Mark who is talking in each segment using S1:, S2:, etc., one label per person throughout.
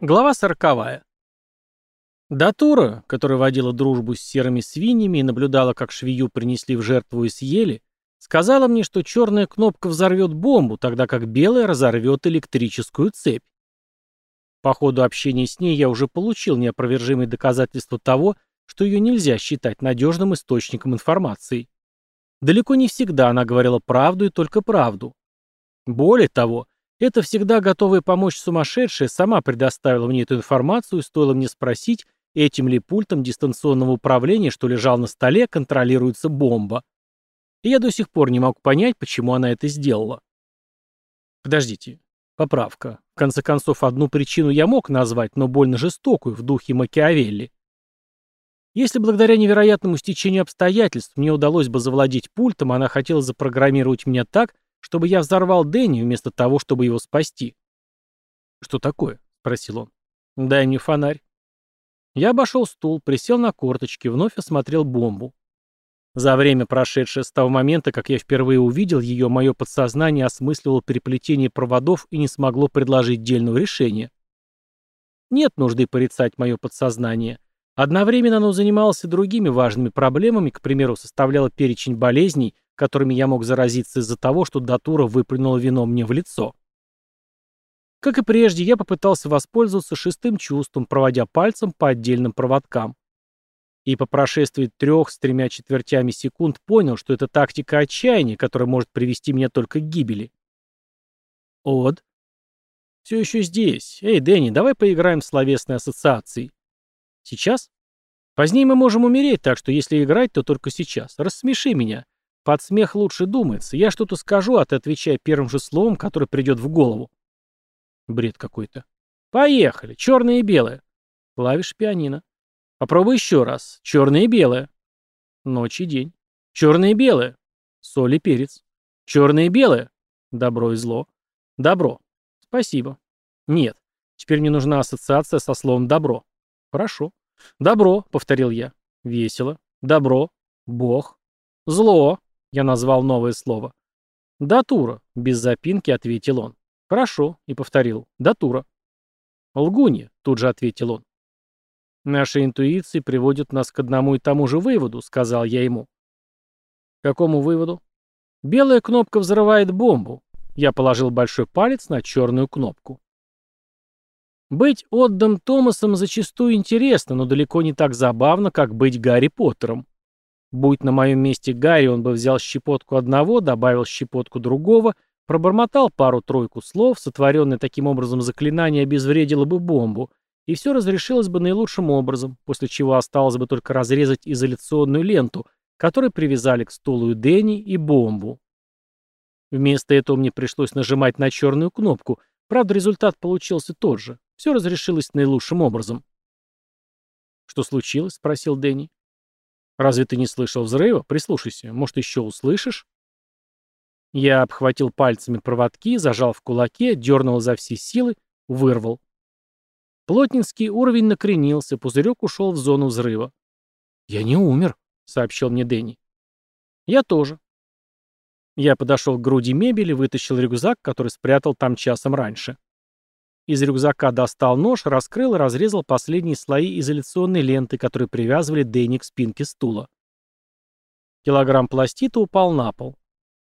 S1: Глава сороковая. Датура, которая водила дружбу с серыми свиньями и наблюдала, как швею принесли в жертву и съели, сказала мне, что черная кнопка взорвет бомбу, тогда как белая разорвет электрическую цепь. По ходу общения с ней я уже получил неопровержимые доказательства того, что ее нельзя считать надежным источником информации. Далеко не всегда она говорила правду и только правду. Более того, эта всегда готовая помочь сумасшедшая сама предоставила мне эту информацию, стоило мне спросить, этим ли пультом дистанционного управления, что лежал на столе, контролируется бомба. И я до сих пор не могу понять, почему она это сделала. Подождите. Поправка. В конце концов, одну причину я мог назвать, но больно жестокую, в духе Макиавелли. Если благодаря невероятному стечению обстоятельств мне удалось бы завладеть пультом, она хотела запрограммировать меня так, чтобы я взорвал Дэнни вместо того, чтобы его спасти. «Что такое?» — спросил он. «Дай мне фонарь». Я обошел стул, присел на корточки, вновь осмотрел бомбу. За время, прошедшее с того момента, как я впервые увидел ее, мое подсознание осмысливало переплетение проводов и не смогло предложить дельного решения. Нет нужды порицать мое подсознание. Одновременно оно занималось и другими важными проблемами, к примеру, составляло перечень болезней, которыми я мог заразиться из-за того, что датура выплюнула вино мне в лицо. Как и прежде, я попытался воспользоваться шестым чувством, проводя пальцем по отдельным проводкам. И по прошествии трех с тремя четвертями секунд понял, что это тактика отчаяния, которая может привести меня только к гибели. Од. Все еще здесь. Эй, Дэнни, давай поиграем в словесной ассоциации. Сейчас? Позднее мы можем умереть, так что если играть, то только сейчас. Рассмеши меня. Под смех лучше думается. Я что-то скажу, а ты отвечай первым же словом, которое придет в голову. Бред какой-то. Поехали. Черное и белое. Клавиш пианино. Попробуй еще раз. Черное и белое. Ночь и день. Черное и белое. Соль и перец. Черное и белое. Добро и зло. Добро. Спасибо. Нет. Теперь мне нужна ассоциация со словом «добро». Хорошо. Добро, повторил я. Весело. Добро. Бог. Зло. Я назвал новое слово. «Датура», — без запинки ответил он. «Хорошо», — и повторил. «Датура». «Лгунья», — тут же ответил он. «Наши интуиции приводят нас к одному и тому же выводу», — сказал я ему. «Какому выводу?» «Белая кнопка взрывает бомбу». Я положил большой палец на черную кнопку. Быть Отдом Томасом зачастую интересно, но далеко не так забавно, как быть Гарри Поттером. Будь на моем месте Гарри, он бы взял щепотку одного, добавил щепотку другого, пробормотал пару-тройку слов, сотворенное таким образом заклинание обезвредило бы бомбу, и все разрешилось бы наилучшим образом, после чего осталось бы только разрезать изоляционную ленту, которой привязали к стулу Дэнни и бомбу. Вместо этого мне пришлось нажимать на черную кнопку, правда результат получился тот же. Все разрешилось наилучшим образом. «Что случилось?» — спросил Дэнни. «Разве ты не слышал взрыва? Прислушайся. Может, еще услышишь?» Я обхватил пальцами проводки, зажал в кулаке, дернул за все силы, вырвал. Плотнинский уровень накренился, пузырек ушел в зону взрыва. «Я не умер», — сообщил мне Дэнни. «Я тоже». Я подошел к груди мебели, вытащил рюкзак, который спрятал там часом раньше. Из рюкзака достал нож, раскрыл и разрезал последние слои изоляционной ленты, которые привязывали Дэнни к спинке стула. Килограмм пластита упал на пол.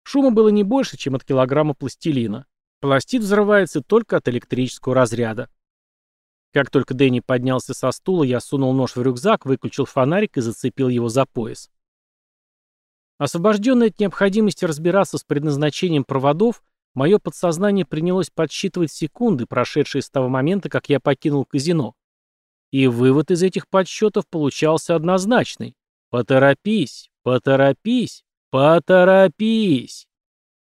S1: Шума было не больше, чем от килограмма пластилина. Пластид взрывается только от электрического разряда. Как только Дэнни поднялся со стула, я сунул нож в рюкзак, выключил фонарик и зацепил его за пояс. Освобожденный от необходимости разбираться с предназначением проводов, Мое подсознание принялось подсчитывать секунды, прошедшие с того момента, как я покинул казино. И вывод из этих подсчетов получался однозначный. Поторопись, поторопись, поторопись.